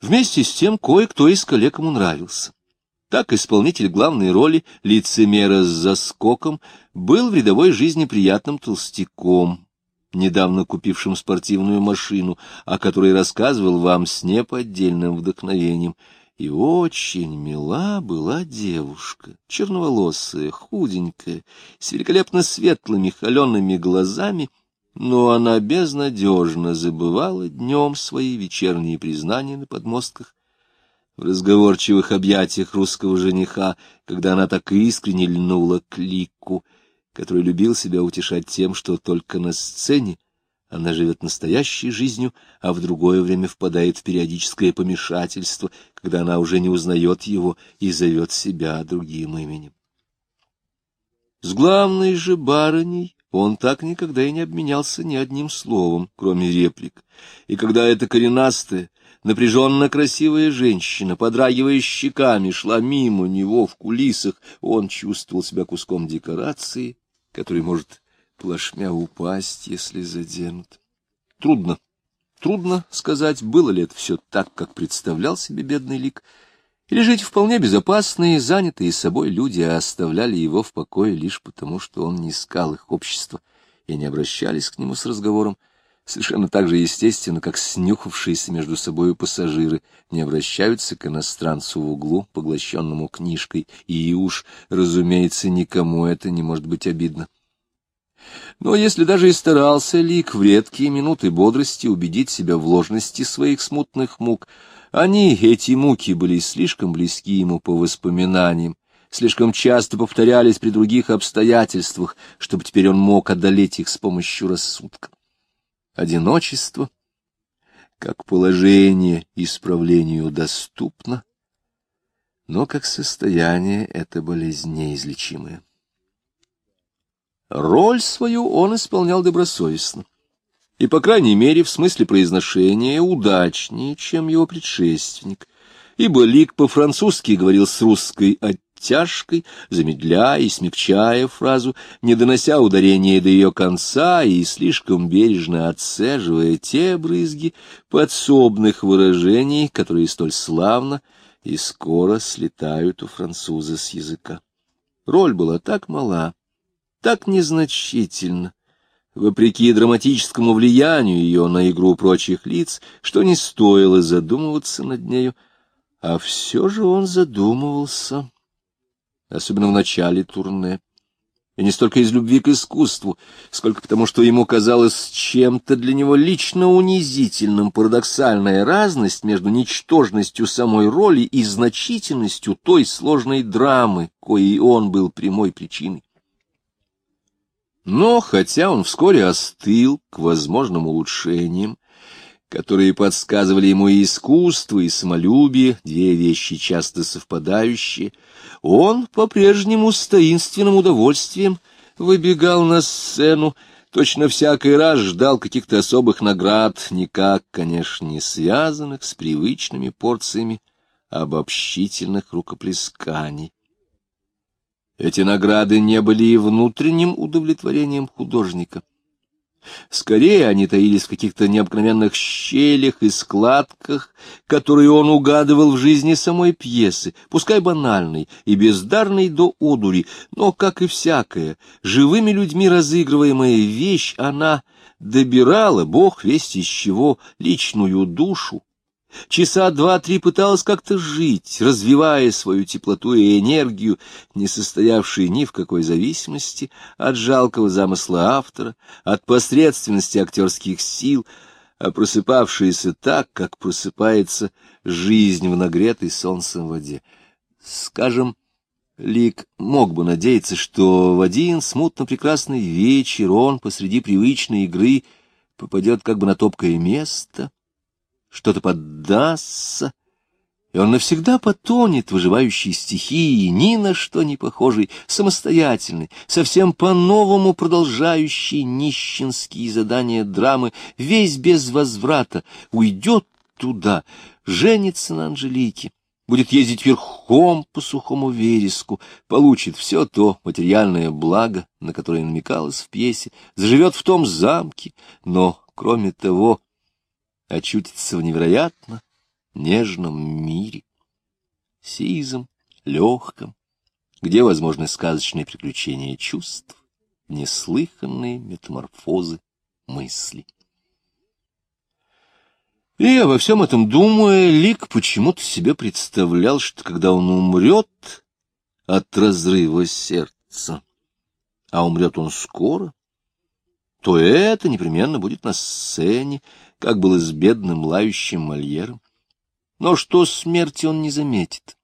Вместе с тем кое-кто из коллег ему нравился. Так исполнитель главной роли, лицемера с заскоком, был в рядовой жизни приятным толстяком, недавно купившим спортивную машину, о которой рассказывал вам с неподдельным вдохновением. И очень мила была девушка, черноволосая, худенькая, с великолепно светлыми холеными глазами, но она безнадежно забывала днем свои вечерние признания на подмостках, в разговорчивых объятиях русского жениха, когда она так искренне льнула к лику — который любил себя утешать тем, что только на сцене она живет настоящей жизнью, а в другое время впадает в периодическое помешательство, когда она уже не узнает его и зовет себя другим именем. С главной же барыней он так никогда и не обменялся ни одним словом, кроме реплик, и когда эта коренастая, напряженно красивая женщина, подрагивая щеками, шла мимо него в кулисах, он чувствовал себя куском декорации, который может плашмя упасть, если заденут. Трудно, трудно сказать, было ли это все так, как представлял себе бедный лик, или жить вполне безопасные, занятые собой люди оставляли его в покое лишь потому, что он не искал их общества и не обращались к нему с разговором, совершенно так же естественно, как снюхавшиеся между собою пассажиры не обращаются к иностранцу в углу, поглощенному книжкой, и уж, разумеется, никому это не может быть обидно. Но если даже и старался Лик в редкие минуты бодрости убедить себя в ложности своих смутных мук, они, эти муки, были слишком близки ему по воспоминаниям, слишком часто повторялись при других обстоятельствах, чтобы теперь он мог одолеть их с помощью рассудка одиночество, как положение исправлению доступно, но как состояние это болезнь неизлечимая. Роль свою он исполнял добросовестно, и, по крайней мере, в смысле произношения удачнее, чем его предшественник, ибо Лик по-французски говорил с русской оттяжкой, замедляя и смягчая фразу, не донося ударения до ее конца и слишком бережно отцеживая те брызги подсобных выражений, которые столь славно и скоро слетают у француза с языка. Роль была так мала, так незначительна, вопреки драматическому влиянию ее на игру прочих лиц, что не стоило задумываться над нею, а все же он задумывался особенно в начале турне. И не столько из любви к искусству, сколько потому, что ему казалось чем-то для него лично унизительным парадоксальная разность между ничтожностью самой роли и значительностью той сложной драмы, коей он был прямой причиной. Но, хотя он вскоре остыл к возможным улучшениям, которые подсказывали ему и искусство, и самолюбие, две вещи часто совпадающие, он по-прежнему с таинственным удовольствием выбегал на сцену, точно всякий раз ждал каких-то особых наград, никак, конечно, не связанных с привычными порциями обобщительных рукоплесканий. Эти награды не были и внутренним удовлетворением художника. Скорее они таились в каких-то необыкновенных щелях и складках, которые он угадывал в жизни самой пьесы, пускай банальной и бездарной до одури, но, как и всякая, живыми людьми разыгрываемая вещь, она добирала, бог весть из чего, личную душу, Часа два-три пыталась как-то жить, развивая свою теплоту и энергию, не состоявшие ни в какой зависимости от жалкого замысла автора, от посредственности актерских сил, а просыпавшиеся так, как просыпается жизнь в нагретой солнцем воде. Скажем, Лик мог бы надеяться, что в один смутно прекрасный вечер он посреди привычной игры попадет как бы на топкое место — что-то поддастся, и он навсегда потонет в выживающей стихии, ни на что не похожий, самостоятельный, совсем по-новому продолжающий нищенские задания драмы, весь без возврата, уйдет туда, женится на Анжелике, будет ездить верхом по сухому вереску, получит все то материальное благо, на которое намекалось в пьесе, заживет в том замке, но, кроме того, очутится в невероятно нежном мире, сизом, легком, где возможны сказочные приключения чувств, неслыханные метаморфозы мыслей. И обо всем этом думая, Лик почему-то себе представлял, что когда он умрет от разрыва сердца, а умрет он скоро, то это непременно будет на сцене, как было с бедным лающим Мольером. Но что смерти он не заметит,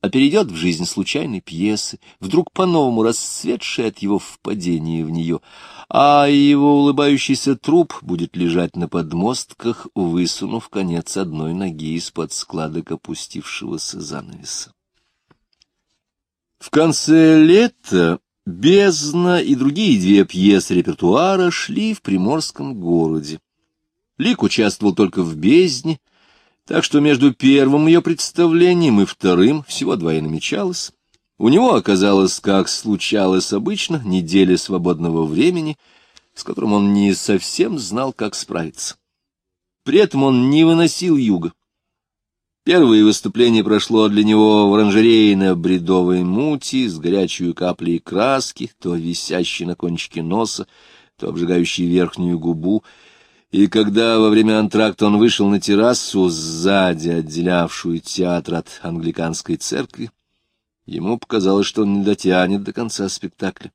а перейдет в жизнь случайной пьесы, вдруг по-новому расцветшей от его впадения в нее, а его улыбающийся труп будет лежать на подмостках, высунув конец одной ноги из-под складок опустившегося занавеса. В конце лета «Бездна» и другие две пьесы репертуара шли в приморском городе. Лик участвовал только в «Бездне», так что между первым ее представлением и вторым всего двое намечалось. У него оказалось, как случалось обычно, неделя свободного времени, с которым он не совсем знал, как справиться. При этом он не выносил юга. Первое выступление прошло для него в оранжерее на бредовой мути с горячей каплей краски, то висящей на кончике носа, то обжигающей верхнюю губу, и когда во время антракта он вышел на террасу, сзади отделявшую театр от англиканской церкви, ему показалось, что он не дотянет до конца спектакля,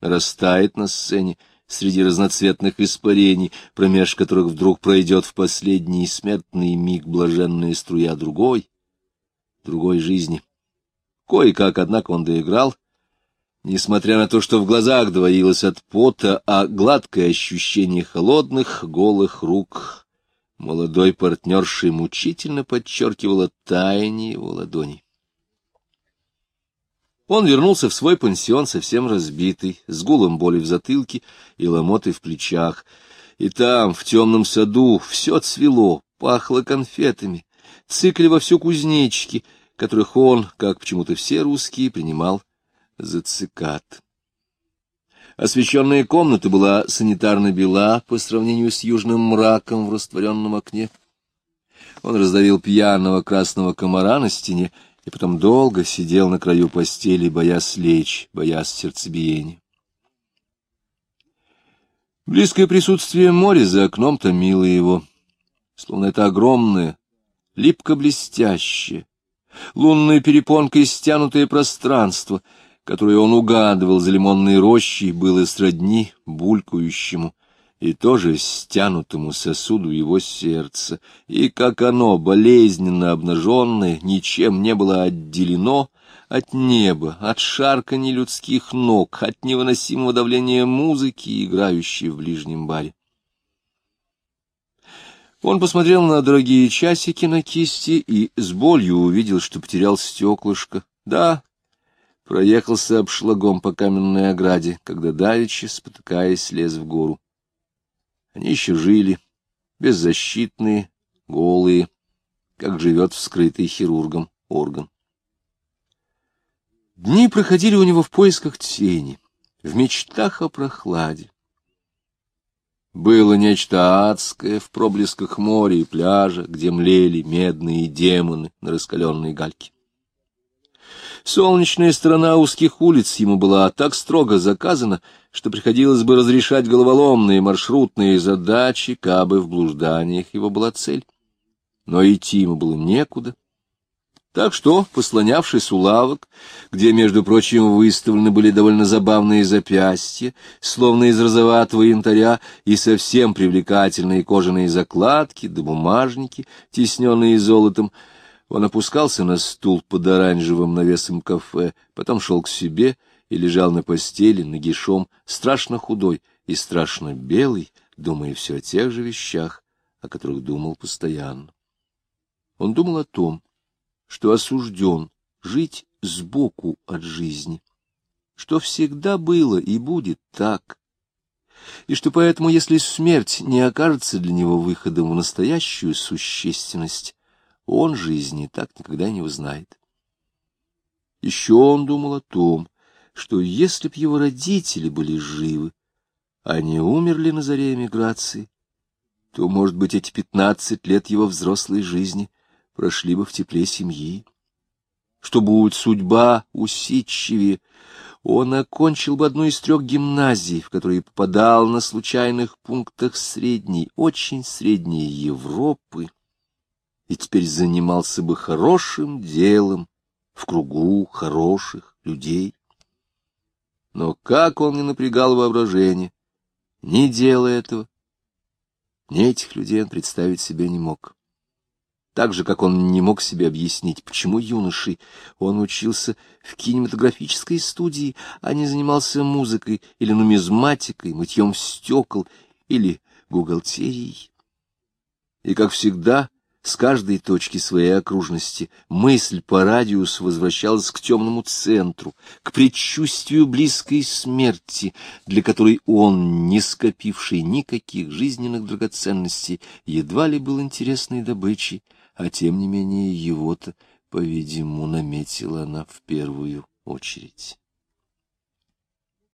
растает на сцене среди разноцветных испарений, промеж которых вдруг пройдет в последний смертный миг блаженная струя другой, другой жизни. Кое-как, однако, он доиграл, Несмотря на то, что в глазах двоилось от пота, а гладкое ощущение холодных, голых рук молодой партнерши мучительно подчеркивало таяние его ладоней. Он вернулся в свой пансион совсем разбитый, с гулом боли в затылке и ломотой в плечах. И там, в темном саду, все цвело, пахло конфетами, цикли вовсю кузнечики, которых он, как почему-то все русские, принимал за цикад. Освещенная комната была санитарно бела по сравнению с южным мраком в растворенном окне. Он раздавил пьяного красного комара на стене и потом долго сидел на краю постели, боясь лечь, боясь сердцебиения. Близкое присутствие моря за окном томило его, словно это огромное, липко-блестящее, лунной перепонкой стянутое пространство — которое он угадывал за лимонной рощей, было сродни булькающему и тоже стянутому сосуду его сердца, и как оно, болезненно обнаженное, ничем не было отделено от неба, от шарканья людских ног, от невыносимого давления музыки, играющей в ближнем баре. Он посмотрел на дорогие часики на кисти и с болью увидел, что потерял стеклышко. Да, проехался обшлагом по каменной ограде, когда давичи, спотыкаясь, лез в гору. Они еще жили, беззащитные, голые, как живет вскрытый хирургом орган. Дни проходили у него в поисках тени, в мечтах о прохладе. Было нечто адское в проблесках моря и пляжа, где млели медные демоны на раскаленной гальке. Солнечная сторона узких улиц ему была так строго заказана, что приходилось бы разрешать головоломные маршрутные задачи, кабы в блужданиях его была цель. Но идти ему было некуда. Так что, послонявшись у лавок, где, между прочим, выставлены были довольно забавные запястья, словно из розоватого янтаря, и совсем привлекательные кожаные закладки да бумажники, тесненные золотом, он опускался на стул под оранжевым навесом кафе, потом шел к себе и лежал на постели нагишом, страшно худой и страшно белый, думая все о тех же вещах, о которых думал постоянно. Он думал о том, что осужден жить сбоку от жизни, что всегда было и будет так, и что поэтому, если смерть не окажется для него выходом в настоящую существенность, он жизни так никогда не узнает. Еще он думал о том, что если б его родители были живы, они умерли на заре эмиграции, то, может быть, эти пятнадцать лет его взрослой жизни прошли бы в тепле семьи. Что будет судьба усидчивее, он окончил бы одну из трех гимназий, в которые попадал на случайных пунктах средней, очень средней Европы, и теперь занимался бы хорошим делом в кругу хороших людей. Но как он не напрягал воображение, не делая этого, ни этих людей он представить себе не мог. Так же, как он не мог себе объяснить, почему юношей он учился в кинематографической студии, а не занимался музыкой или нумизматикой, мытьем стекол или бухгалтерией. И, как всегда, с каждой точки своей окружности мысль по радиусу возвращалась к темному центру, к предчувствию близкой смерти, для которой он, не скопивший никаких жизненных драгоценностей, едва ли был интересной добычей, а тем не менее его-то, по-видимому, наметила она в первую очередь.